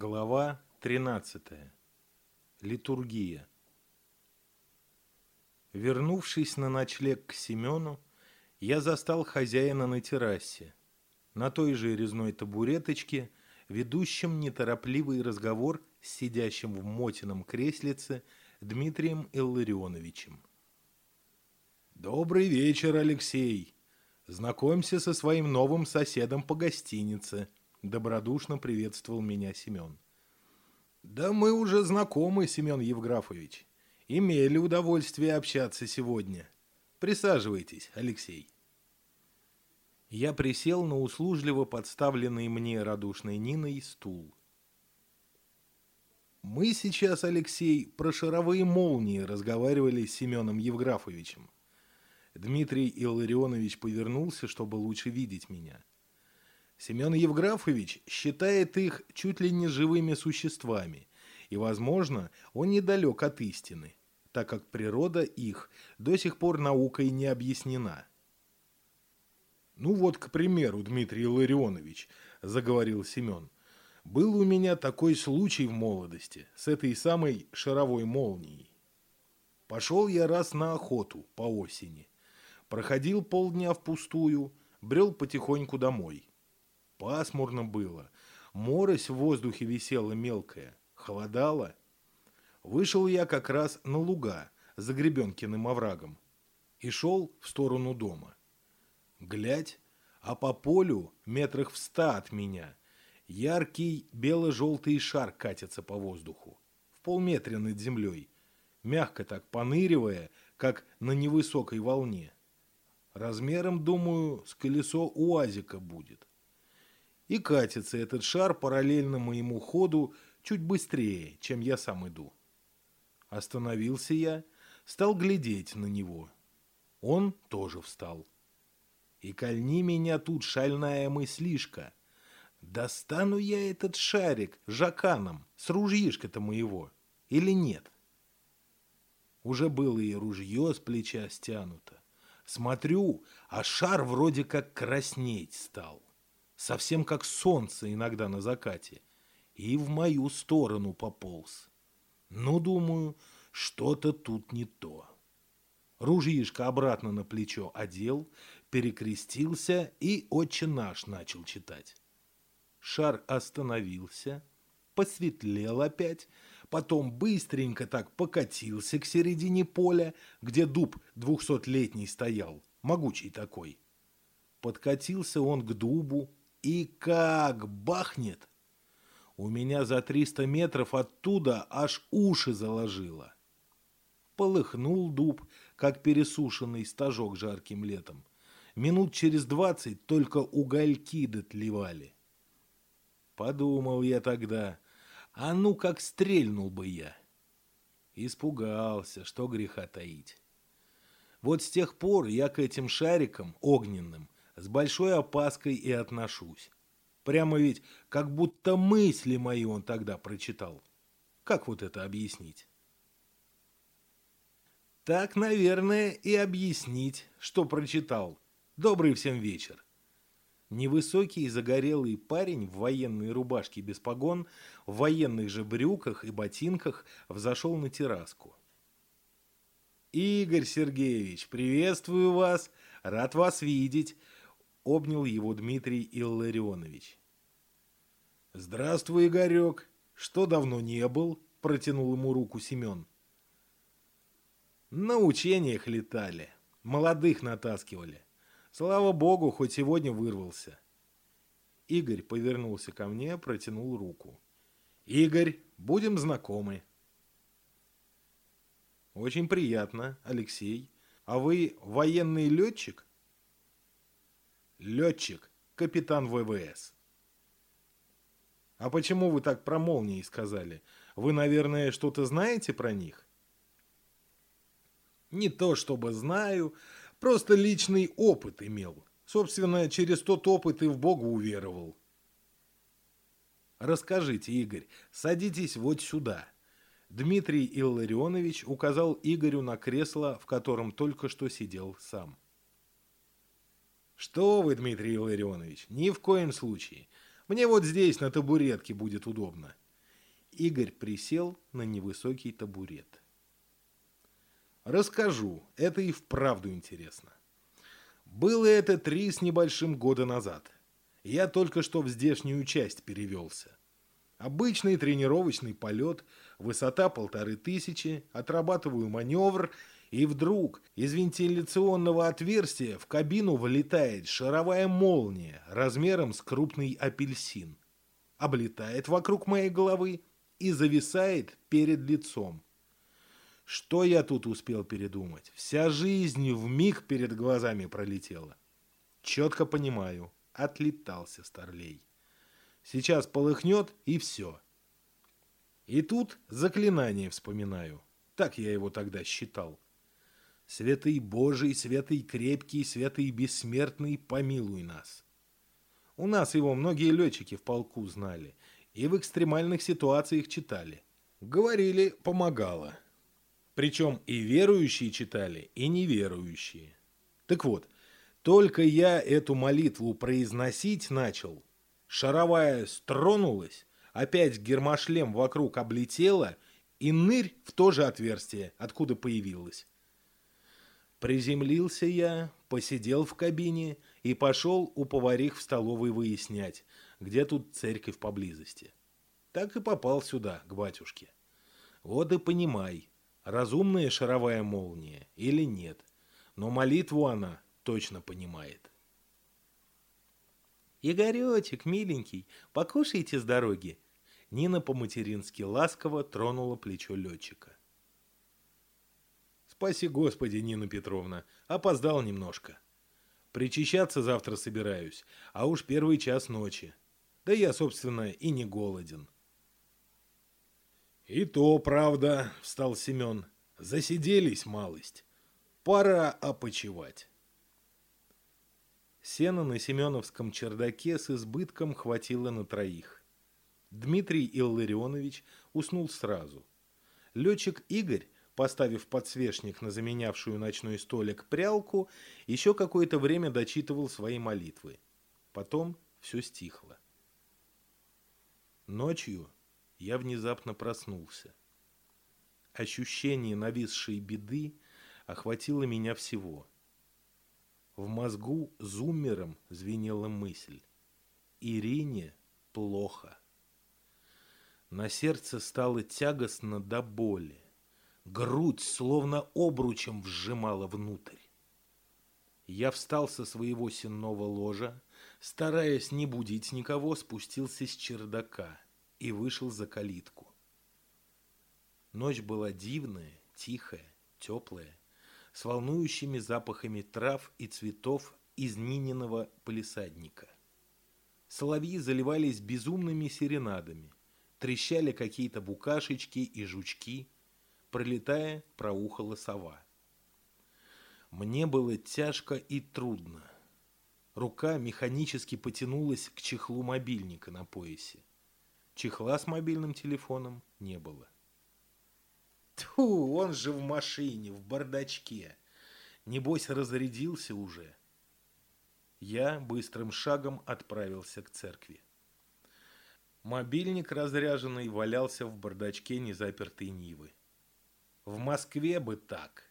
Глава 13. Литургия. Вернувшись на ночлег к Семену, я застал хозяина на террасе, на той же резной табуреточке, ведущем неторопливый разговор с сидящим в мотином креслице Дмитрием Илларионовичем. «Добрый вечер, Алексей! Знакомься со своим новым соседом по гостинице», — добродушно приветствовал меня Семен. «Да мы уже знакомы, Семен Евграфович. Имели удовольствие общаться сегодня. Присаживайтесь, Алексей». Я присел на услужливо подставленный мне радушной Ниной стул. Мы сейчас, Алексей, про шаровые молнии разговаривали с Семеном Евграфовичем. Дмитрий Илларионович повернулся, чтобы лучше видеть меня. Семен Евграфович считает их чуть ли не живыми существами, и, возможно, он недалек от истины, так как природа их до сих пор наукой не объяснена. «Ну вот, к примеру, Дмитрий Илларионович», – заговорил Семен, – «был у меня такой случай в молодости с этой самой шаровой молнией. Пошел я раз на охоту по осени. Проходил полдня впустую, брел потихоньку домой. Пасмурно было, морось в воздухе висела мелкая, холодало. Вышел я как раз на луга за Гребенкиным оврагом и шел в сторону дома. Глядь, а по полю, метрах в ста от меня, яркий бело-желтый шар катится по воздуху, в полметра над землей, мягко так поныривая, как на невысокой волне. Размером, думаю, с колесо уазика будет. И катится этот шар параллельно моему ходу чуть быстрее, чем я сам иду. Остановился я, стал глядеть на него. Он тоже встал. И кольни меня тут шальная мыслишка. Достану я этот шарик жаканом с ружьишка-то моего или нет? Уже было и ружье с плеча стянуто. Смотрю, а шар вроде как краснеть стал. Совсем как солнце иногда на закате. И в мою сторону пополз. Ну, думаю, что-то тут не то. Ружьишко обратно на плечо одел, перекрестился и «Отче наш» начал читать. Шар остановился, посветлел опять, потом быстренько так покатился к середине поля, где дуб двухсотлетний стоял, могучий такой. Подкатился он к дубу и как бахнет! У меня за триста метров оттуда аж уши заложило. Полыхнул дуб, как пересушенный стажок жарким летом. Минут через двадцать только угольки дотлевали. Подумал я тогда, а ну как стрельнул бы я. Испугался, что греха таить. Вот с тех пор я к этим шарикам огненным с большой опаской и отношусь. Прямо ведь как будто мысли мои он тогда прочитал. Как вот это объяснить? Так, наверное, и объяснить, что прочитал. Добрый всем вечер. Невысокий загорелый парень в военной рубашке без погон, в военных же брюках и ботинках взошел на терраску. «Игорь Сергеевич, приветствую вас! Рад вас видеть!» — обнял его Дмитрий Илларионович. «Здравствуй, Игорек! Что давно не был?» — протянул ему руку Семен. «На учениях летали, молодых натаскивали. Слава богу, хоть сегодня вырвался. Игорь повернулся ко мне, протянул руку. Игорь, будем знакомы. Очень приятно, Алексей. А вы военный летчик? Летчик, капитан ВВС. А почему вы так про молнии сказали? Вы, наверное, что-то знаете про них? Не то чтобы знаю, Просто личный опыт имел. Собственно, через тот опыт и в Бога уверовал. Расскажите, Игорь, садитесь вот сюда. Дмитрий Илларионович указал Игорю на кресло, в котором только что сидел сам. Что вы, Дмитрий Илларионович, ни в коем случае. Мне вот здесь на табуретке будет удобно. Игорь присел на невысокий табурет. Расскажу, это и вправду интересно. Было это три с небольшим года назад. Я только что в здешнюю часть перевелся. Обычный тренировочный полет, высота полторы тысячи, отрабатываю маневр, и вдруг из вентиляционного отверстия в кабину вылетает шаровая молния размером с крупный апельсин. Облетает вокруг моей головы и зависает перед лицом. Что я тут успел передумать? Вся жизнь в миг перед глазами пролетела. Четко понимаю, отлетался Старлей. Сейчас полыхнет, и все. И тут заклинание вспоминаю. Так я его тогда считал. Святый Божий, святый крепкий, святый бессмертный, помилуй нас. У нас его многие летчики в полку знали и в экстремальных ситуациях читали. Говорили, помогало. Причем и верующие читали, и неверующие. Так вот, только я эту молитву произносить начал, шаровая стронулась, опять гермошлем вокруг облетела, и нырь в то же отверстие, откуда появилась. Приземлился я, посидел в кабине и пошел у поварих в столовой выяснять, где тут церковь поблизости. Так и попал сюда, к батюшке. Вот и понимай, разумная шаровая молния или нет, но молитву она точно понимает. «Игоречек, миленький, покушайте с дороги!» Нина по-матерински ласково тронула плечо летчика. «Спаси Господи, Нина Петровна, опоздал немножко. Причащаться завтра собираюсь, а уж первый час ночи. Да я, собственно, и не голоден». «И то правда», — встал Семен. «Засиделись малость. Пора опочивать». Сена на Семеновском чердаке с избытком хватило на троих. Дмитрий Илларионович уснул сразу. Летчик Игорь, поставив подсвечник на заменявшую ночной столик прялку, еще какое-то время дочитывал свои молитвы. Потом все стихло. Ночью я внезапно проснулся. Ощущение нависшей беды охватило меня всего – в мозгу зуммером звенела мысль. Ирине плохо. На сердце стало тягостно до боли. Грудь словно обручем вжимала внутрь. Я встал со своего сенного ложа, стараясь не будить никого, спустился с чердака и вышел за калитку. Ночь была дивная, тихая, теплая с волнующими запахами трав и цветов из Нининого полисадника. Соловьи заливались безумными серенадами, трещали какие-то букашечки и жучки, пролетая, проухала сова. Мне было тяжко и трудно. Рука механически потянулась к чехлу мобильника на поясе. Чехла с мобильным телефоном не было. Тьфу, он же в машине, в бардачке. Небось, разрядился уже. Я быстрым шагом отправился к церкви. Мобильник разряженный валялся в бардачке незапертой Нивы. В Москве бы так.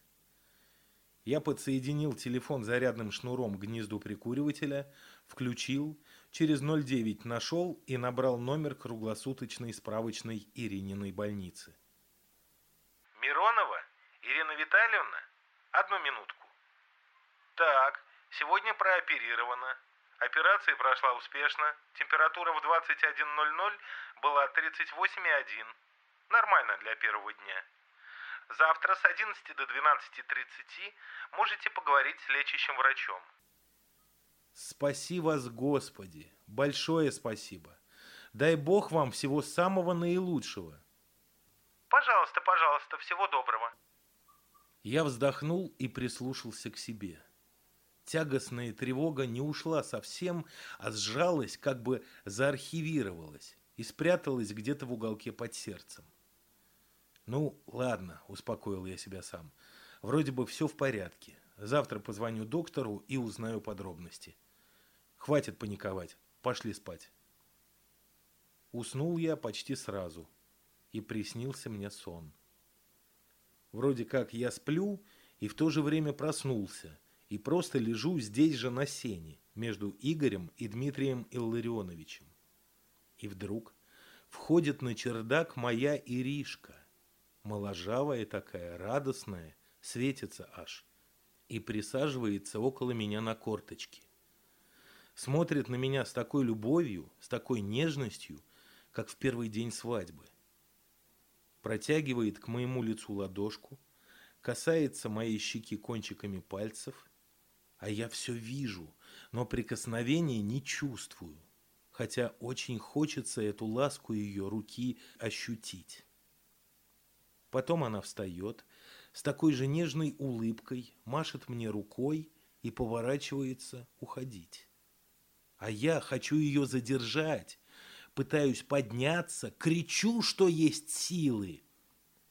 Я подсоединил телефон зарядным шнуром к гнезду прикуривателя, включил, через 09 нашел и набрал номер круглосуточной справочной Ирининой больницы. Миронова? Ирина Витальевна? Одну минутку. Так, сегодня прооперирована. Операция прошла успешно. Температура в 21.00 была 38,1. Нормально для первого дня. Завтра с 11 до 12.30 можете поговорить с лечащим врачом. Спаси вас, Господи! Большое спасибо! Дай Бог вам всего самого наилучшего! Пожалуйста, пожалуйста, всего доброго. Я вздохнул и прислушался к себе. Тягостная тревога не ушла совсем, а сжалась, как бы заархивировалась и спряталась где-то в уголке под сердцем. «Ну, ладно», — успокоил я себя сам. «Вроде бы все в порядке. Завтра позвоню доктору и узнаю подробности. Хватит паниковать. Пошли спать». Уснул я почти сразу — и приснился мне сон. Вроде как я сплю и в то же время проснулся, и просто лежу здесь же на сене, между Игорем и Дмитрием Илларионовичем. И вдруг входит на чердак моя Иришка, моложавая такая, радостная, светится аж, и присаживается около меня на корточки. Смотрит на меня с такой любовью, с такой нежностью, как в первый день свадьбы. Протягивает к моему лицу ладошку, касается моей щеки кончиками пальцев, а я все вижу, но прикосновения не чувствую, хотя очень хочется эту ласку ее руки ощутить. Потом она встает, с такой же нежной улыбкой, машет мне рукой и поворачивается уходить. А я хочу ее задержать, пытаюсь подняться, кричу, что есть силы,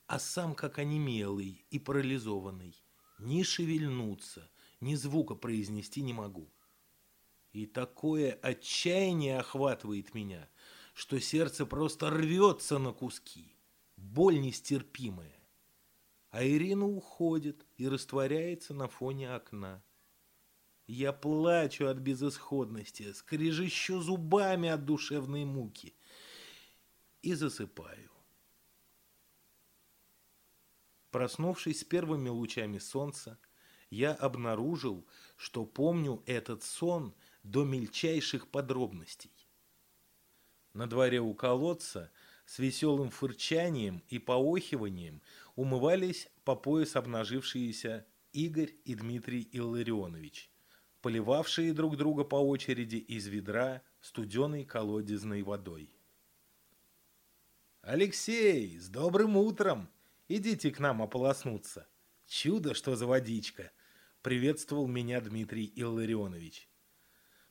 а сам как онемелый и парализованный, ни шевельнуться, ни звука произнести не могу. И такое отчаяние охватывает меня, что сердце просто рвется на куски. Боль нестерпимая. А Ирина уходит и растворяется на фоне окна. Я плачу от безысходности, скрежещу зубами от душевной муки и засыпаю. Проснувшись с первыми лучами солнца, я обнаружил, что помню этот сон до мельчайших подробностей. На дворе у колодца с веселым фырчанием и поохиванием умывались по пояс обнажившиеся Игорь и Дмитрий Илларионович, поливавшие друг друга по очереди из ведра студеной колодезной водой. «Алексей, с добрым утром! Идите к нам ополоснуться! Чудо, что за водичка!» — приветствовал меня Дмитрий Илларионович.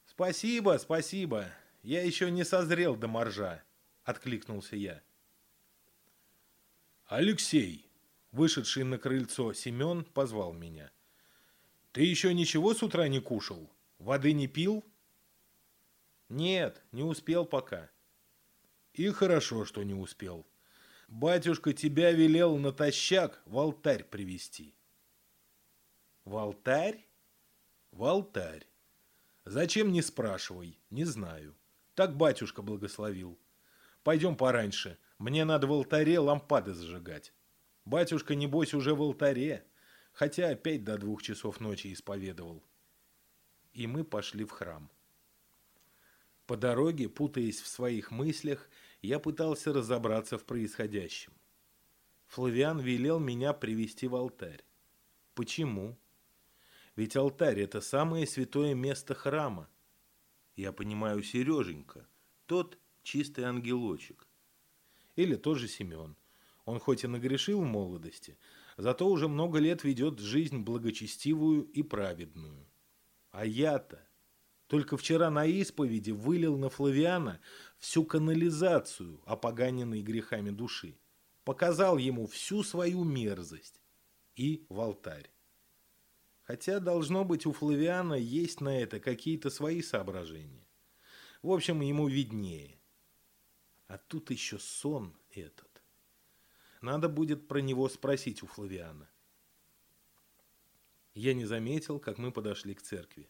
«Спасибо, спасибо. Я еще не созрел до моржа», — откликнулся я. «Алексей!» — вышедший на крыльцо Семен позвал меня. «Ты еще ничего с утра не кушал? Воды не пил?» «Нет, не успел пока». «И хорошо, что не успел. Батюшка тебя велел натощак в алтарь привести. «В алтарь?» «В алтарь. Зачем, не спрашивай, не знаю. Так батюшка благословил. Пойдем пораньше, мне надо в алтаре лампады зажигать. Батюшка, небось, уже в алтаре, хотя опять до двух часов ночи исповедовал. И мы пошли в храм. По дороге, путаясь в своих мыслях, я пытался разобраться в происходящем. Флавиан велел меня привести в алтарь. Почему? Ведь алтарь – это самое святое место храма. Я понимаю Сереженька, тот чистый ангелочек. Или тот же Семен. Он хоть и нагрешил в молодости, зато уже много лет ведет жизнь благочестивую и праведную. А я-то только вчера на исповеди вылил на Флавиана всю канализацию, опоганенной грехами души. Показал ему всю свою мерзость и в алтарь. Хотя, должно быть, у Флавиана есть на это какие-то свои соображения. В общем, ему виднее. А тут еще сон этот. Надо будет про него спросить у Флавиана. Я не заметил, как мы подошли к церкви.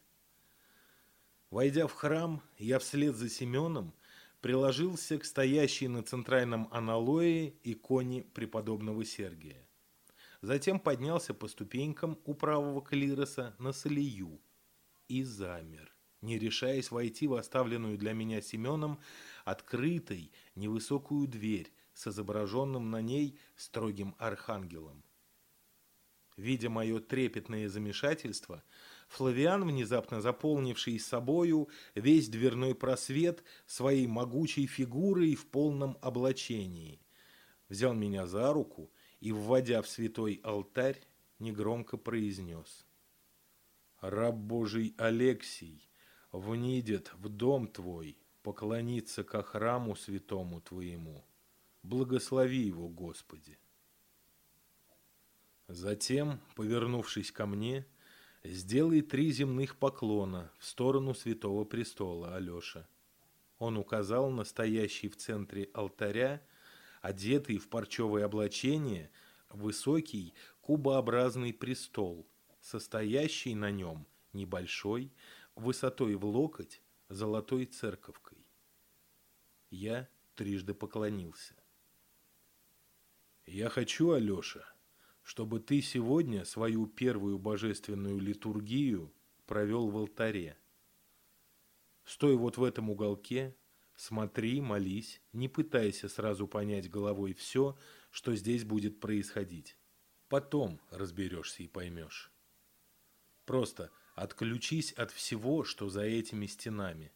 Войдя в храм, я вслед за Семеном приложился к стоящей на центральном аналое иконе преподобного Сергия. Затем поднялся по ступенькам у правого клироса на солью и замер, не решаясь войти в оставленную для меня Семеном открытой невысокую дверь с изображенным на ней строгим архангелом. Видя мое трепетное замешательство, Флавиан, внезапно заполнивший собою весь дверной просвет своей могучей фигурой в полном облачении, взял меня за руку и, вводя в святой алтарь, негромко произнес. «Раб Божий Алексий внидет в дом твой, поклониться ко храму святому твоему. Благослови его, Господи!» Затем, повернувшись ко мне, сделай три земных поклона в сторону святого престола, Алеша. Он указал на стоящий в центре алтаря одетый в парчевое облачение, высокий кубообразный престол, состоящий на нем небольшой, высотой в локоть, золотой церковкой. Я трижды поклонился. «Я хочу, Алеша, чтобы ты сегодня свою первую божественную литургию провел в алтаре. Стой вот в этом уголке, смотри, молись, не пытайся сразу понять головой все, что здесь будет происходить. Потом разберешься и поймешь. Просто отключись от всего, что за этими стенами.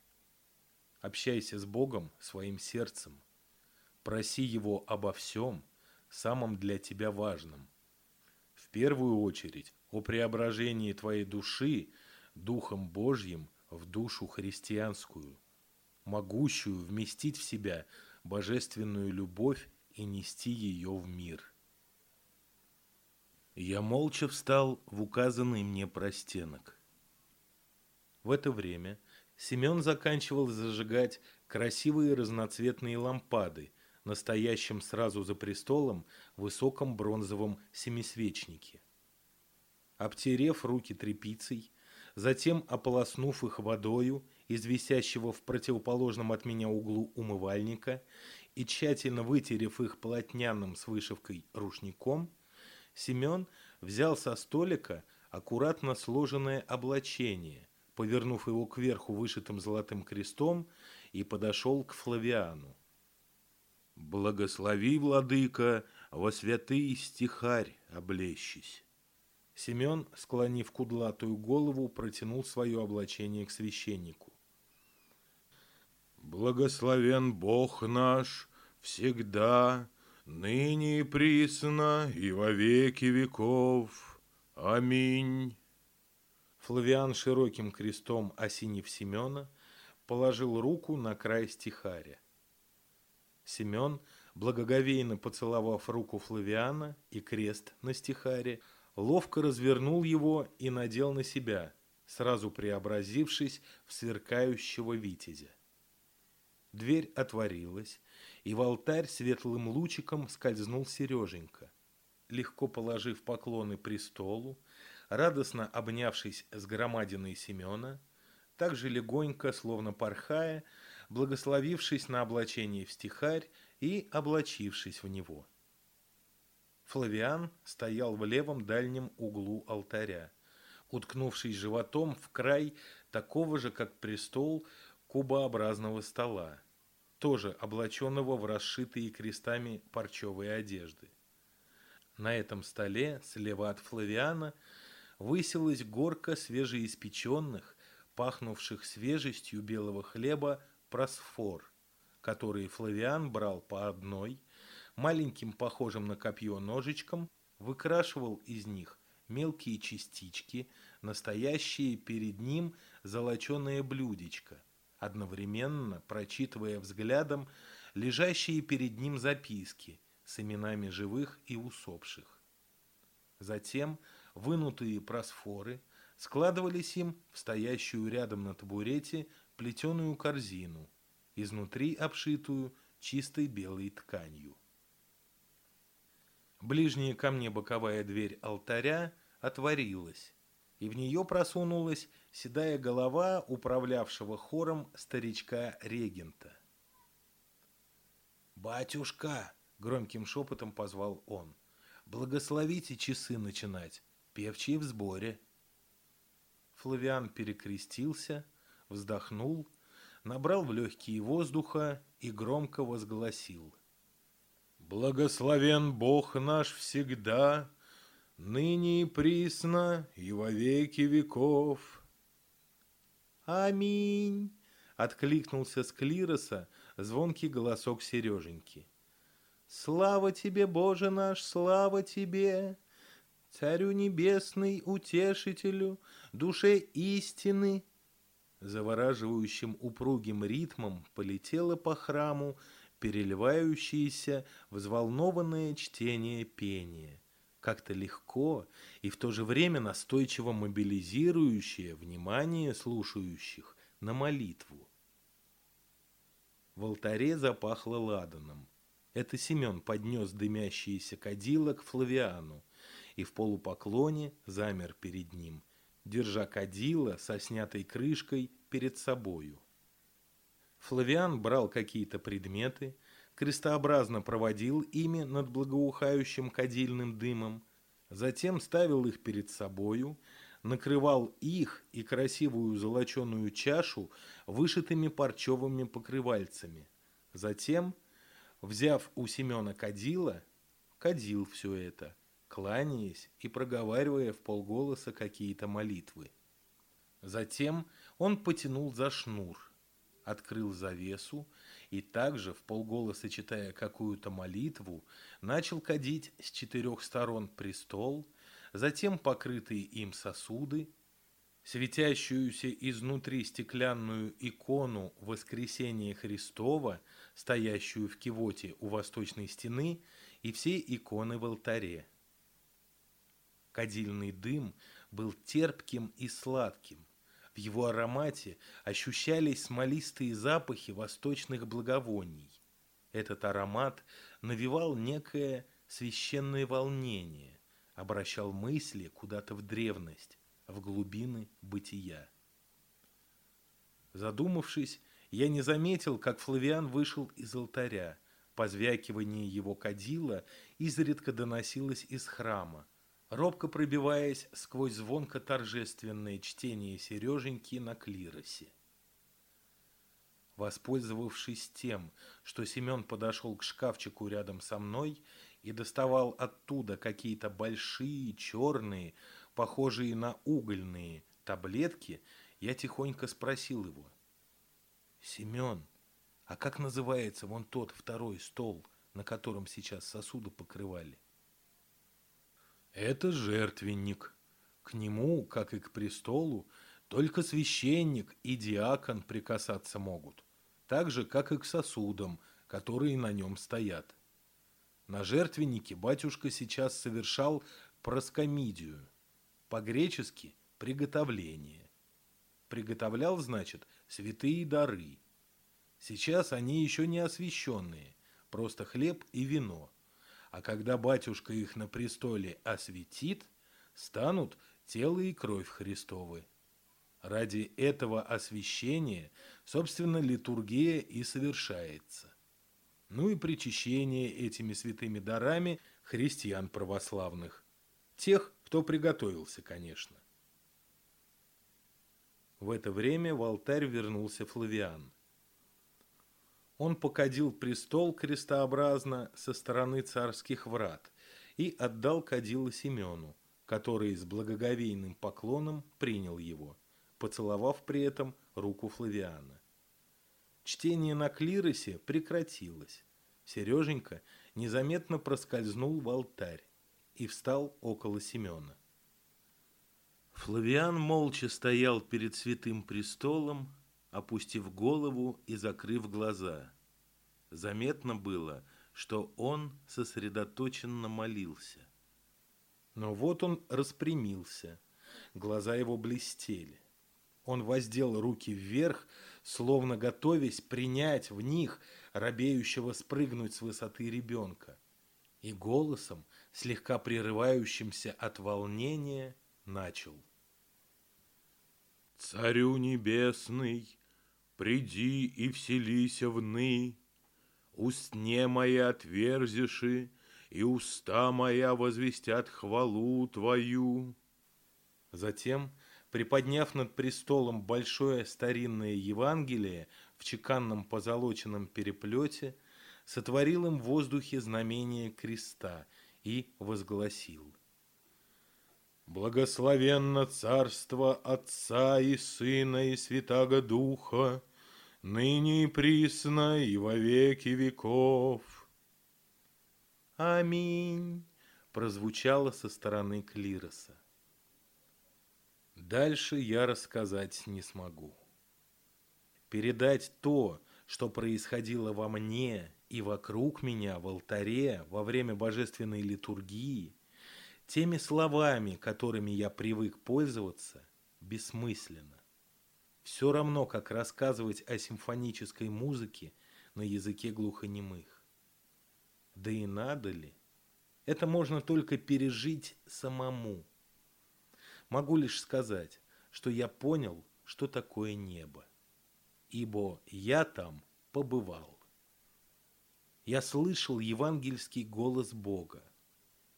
Общайся с Богом своим сердцем. Проси Его обо всем, самом для тебя важном. В первую очередь о преображении твоей души Духом Божьим в душу христианскую, могущую вместить в себя божественную любовь и нести ее в мир. Я молча встал в указанный мне простенок. В это время Семен заканчивал зажигать красивые разноцветные лампады на стоящем сразу за престолом высоком бронзовом семисвечнике. Обтерев руки тряпицей, затем ополоснув их водою из висящего в противоположном от меня углу умывальника и тщательно вытерев их полотняным с вышивкой рушником, Семен взял со столика аккуратно сложенное облачение, повернув его кверху вышитым золотым крестом, и подошел к Флавиану. «Благослови, владыка, во святый стихарь облещись!» Семен, склонив кудлатую голову, протянул свое облачение к священнику. «Благословен Бог наш всегда, ныне и присно, и во веки веков. Аминь!» Флавиан широким крестом, осенив Семена, положил руку на край стихаря. Семен, благоговейно поцеловав руку Флавиана и крест на стихаре, ловко развернул его и надел на себя, сразу преобразившись в сверкающего витязя. Дверь отворилась, и в алтарь светлым лучиком скользнул Сереженька. Легко положив поклоны престолу, радостно обнявшись с громадиной Семена, также легонько, словно порхая, благословившись на облачение в стихарь и облачившись в него. Флавиан стоял в левом дальнем углу алтаря, уткнувшись животом в край такого же, как престол, кубообразного стола, тоже облаченного в расшитые крестами парчевые одежды. На этом столе, слева от Флавиана, высилась горка свежеиспеченных, пахнувших свежестью белого хлеба, просфор, которые Флавиан брал по одной – маленьким похожим на копье ножичком выкрашивал из них мелкие частички, настоящие перед ним золоченое блюдечко, одновременно прочитывая взглядом лежащие перед ним записки с именами живых и усопших. Затем вынутые просфоры складывались им в стоящую рядом на табурете плетеную корзину, изнутри обшитую чистой белой тканью. Ближняя ко мне боковая дверь алтаря отворилась, и в нее просунулась седая голова управлявшего хором старичка-регента. «Батюшка!» — громким шепотом позвал он. «Благословите часы начинать, певчие в сборе». Флавиан перекрестился, вздохнул, набрал в легкие воздуха и громко возгласил — Благословен Бог наш всегда, ныне и присно, и во веки веков. Аминь! Откликнулся с клироса звонкий голосок Сереженьки. Слава тебе, Боже наш, слава тебе! Царю небесный, утешителю, душе истины. Завораживающим упругим ритмом полетела по храму переливающееся, взволнованное чтение пения, как-то легко и в то же время настойчиво мобилизирующее внимание слушающих на молитву. В алтаре запахло ладаном. Это Семен поднес дымящиеся кадила к Флавиану и в полупоклоне замер перед ним, держа кадила со снятой крышкой перед собою. Флавиан брал какие-то предметы, крестообразно проводил ими над благоухающим кадильным дымом, затем ставил их перед собою, накрывал их и красивую золоченую чашу вышитыми парчевыми покрывальцами. Затем, взяв у Семена кадила, кадил все это, кланяясь и проговаривая в полголоса какие-то молитвы. Затем он потянул за шнур, открыл завесу и также, в полголоса читая какую-то молитву, начал кадить с четырех сторон престол, затем покрытые им сосуды, светящуюся изнутри стеклянную икону Воскресения Христова, стоящую в кивоте у восточной стены, и все иконы в алтаре. Кадильный дым был терпким и сладким. В его аромате ощущались смолистые запахи восточных благовоний. Этот аромат навевал некое священное волнение, обращал мысли куда-то в древность, в глубины бытия. Задумавшись, я не заметил, как Флавиан вышел из алтаря. Позвякивание его кадила изредка доносилось из храма, робко пробиваясь сквозь звонко торжественное чтение Сереженьки на клиросе. Воспользовавшись тем, что Семен подошел к шкафчику рядом со мной и доставал оттуда какие-то большие, черные, похожие на угольные таблетки, я тихонько спросил его. «Семен, а как называется вон тот второй стол, на котором сейчас сосуды покрывали?» Это жертвенник. К нему, как и к престолу, только священник и диакон прикасаться могут, так же, как и к сосудам, которые на нем стоят. На жертвеннике батюшка сейчас совершал проскомидию, по-гречески «приготовление». Приготовлял, значит, святые дары. Сейчас они еще не освященные, просто хлеб и вино – а когда батюшка их на престоле осветит, станут тело и кровь Христовы. Ради этого освящения, собственно, литургия и совершается. Ну и причащение этими святыми дарами христиан православных. Тех, кто приготовился, конечно. В это время в алтарь вернулся Флавиан – он покадил престол крестообразно со стороны царских врат и отдал кадила Семену, который с благоговейным поклоном принял его, поцеловав при этом руку Флавиана. Чтение на клиросе прекратилось. Сереженька незаметно проскользнул в алтарь и встал около Семена. Флавиан молча стоял перед святым престолом, опустив голову и закрыв глаза. Заметно было, что он сосредоточенно молился. Но вот он распрямился, глаза его блестели. Он воздел руки вверх, словно готовясь принять в них робеющего спрыгнуть с высоты ребенка. И голосом, слегка прерывающимся от волнения, начал. «Царю небесный, приди и вселися вны, устне мои отверзиши, и уста моя возвестят хвалу Твою». Затем, приподняв над престолом большое старинное Евангелие в чеканном позолоченном переплете, сотворил им в воздухе знамение креста и возгласил. «Благословенно царство Отца и Сына и Святаго Духа, ныне и присно, и во веки веков. Аминь, прозвучало со стороны клироса. Дальше я рассказать не смогу. Передать то, что происходило во мне и вокруг меня в алтаре во время божественной литургии, теми словами, которыми я привык пользоваться, бессмысленно. Все равно, как рассказывать о симфонической музыке на языке глухонемых. Да и надо ли? Это можно только пережить самому. Могу лишь сказать, что я понял, что такое небо, ибо я там побывал. Я слышал евангельский голос Бога.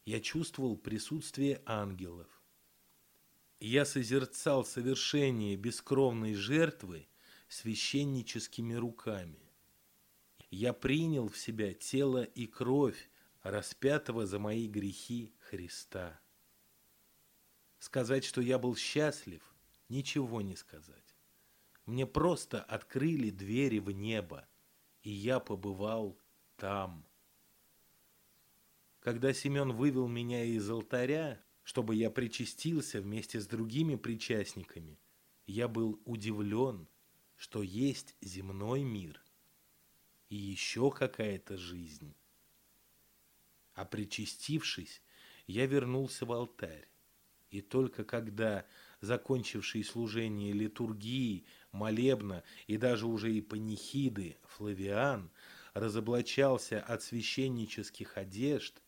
Я чувствовал присутствие ангелов. Я созерцал совершение бескровной жертвы священническими руками. Я принял в себя тело и кровь распятого за мои грехи Христа. Сказать, что я был счастлив, ничего не сказать. Мне просто открыли двери в небо, и я побывал там. Когда Семен вывел меня из алтаря, чтобы я причастился вместе с другими причастниками, я был удивлен, что есть земной мир и еще какая-то жизнь. А причастившись, я вернулся в алтарь. И только когда, закончивший служение литургии, молебна и даже уже и панихиды Флавиан разоблачался от священнических одежд,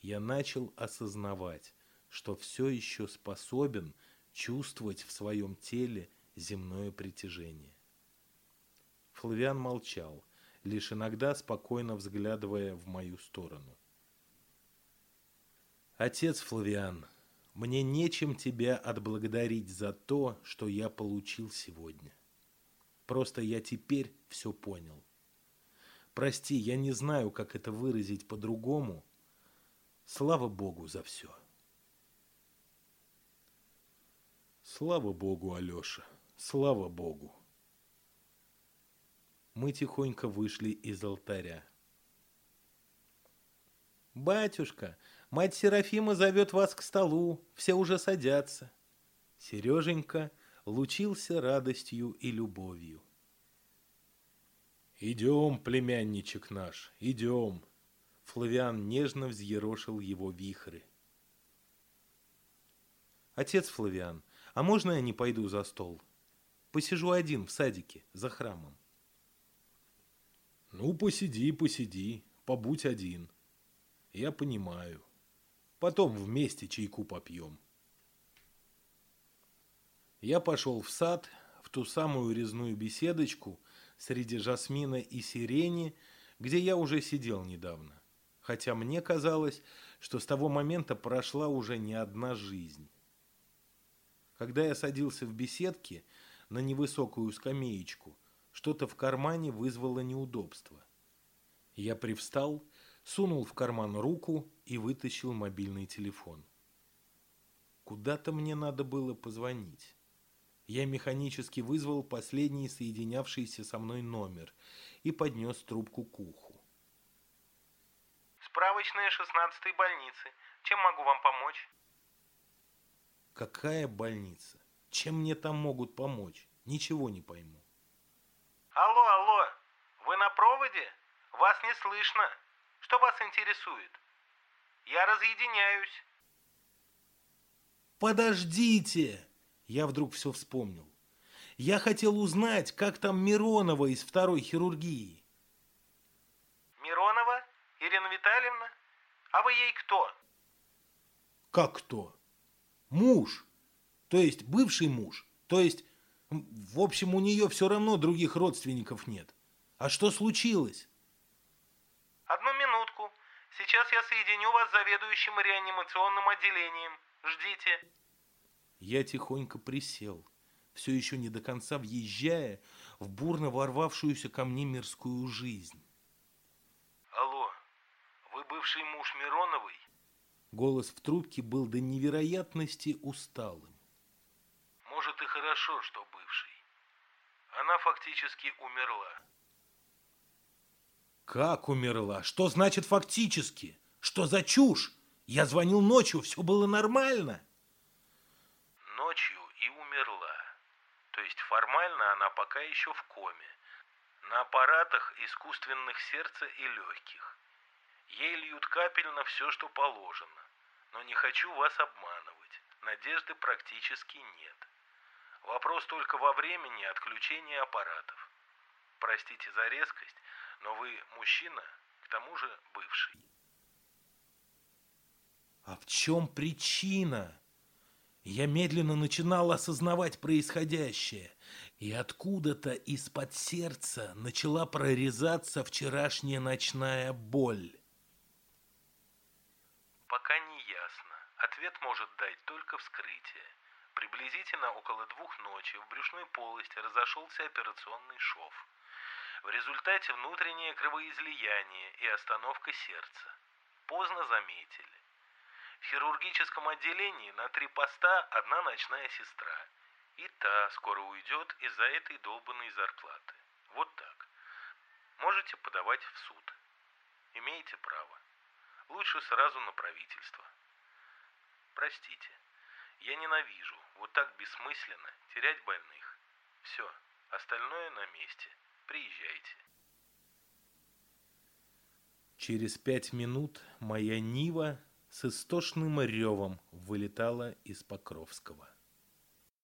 я начал осознавать, что все еще способен чувствовать в своем теле земное притяжение. Флавиан молчал, лишь иногда спокойно взглядывая в мою сторону. «Отец Флавиан, мне нечем тебя отблагодарить за то, что я получил сегодня. Просто я теперь все понял. Прости, я не знаю, как это выразить по-другому. Слава Богу за все». Слава Богу, Алеша, слава Богу. Мы тихонько вышли из алтаря. «Батюшка, мать Серафима зовет вас к столу, все уже садятся». Сереженька лучился радостью и любовью. «Идем, племянничек наш, идем!» Флавиан нежно взъерошил его вихры. «Отец Флавиан, а можно я не пойду за стол? Посижу один в садике, за храмом». «Ну, посиди, посиди, побудь один. Я понимаю. Потом вместе чайку попьем». Я пошел в сад, в ту самую резную беседочку среди жасмина и сирени, где я уже сидел недавно. Хотя мне казалось, что с того момента прошла уже не одна жизнь. Когда я садился в беседке на невысокую скамеечку, что-то в кармане вызвало неудобство. Я привстал, сунул в карман руку и вытащил мобильный телефон. Куда-то мне надо было позвонить. Я механически вызвал последний соединявшийся со мной номер и поднес трубку к уху. Справочная 16-й больницы. Чем могу вам помочь? Какая больница? Чем мне там могут помочь? Ничего не пойму. Алло, алло, вы на проводе? Вас не слышно. Что вас интересует? Я разъединяюсь. Подождите! Я вдруг все вспомнил. Я хотел узнать, как там Миронова из второй хирургии. Миронова? Ирина Витальевна? А вы ей кто? Как кто? Муж. То есть бывший муж. То есть в общем, у нее все равно других родственников нет. А что случилось? Одну минутку. Сейчас я соединю вас с заведующим реанимационным отделением. Ждите. Я тихонько присел, все еще не до конца въезжая в бурно ворвавшуюся ко мне мирскую жизнь. Алло, вы бывший муж Мироновой? Голос в трубке был до невероятности усталым. Может и хорошо, что она фактически умерла. Как умерла? Что значит фактически? Что за чушь? Я звонил ночью, все было нормально. Ночью и умерла. То есть формально она пока еще в коме. На аппаратах искусственных сердца и легких. Ей льют капельно все, что положено. Но не хочу вас обманывать. Надежды практически нет. Вопрос только во времени отключения аппаратов. Простите за резкость, но вы мужчина, к тому же бывший. А в чем причина? Я медленно начинал осознавать происходящее, и откуда-то из-под сердца начала прорезаться вчерашняя ночная боль. Пока не ясно. Ответ может дать только вскрытие. Приблизительно около двух ночи в брюшной полости разошелся операционный шов. В результате внутреннее кровоизлияние и остановка сердца. Поздно заметили. В хирургическом отделении на три поста одна ночная сестра. И та скоро уйдет из-за этой долбанной зарплаты. Вот так. Можете подавать в суд. Имеете право. Лучше сразу на правительство. Простите, я ненавижу вот так бессмысленно терять больных. Все, остальное на месте. Приезжайте. Через пять минут моя Нива с истошным ревом вылетала из Покровского.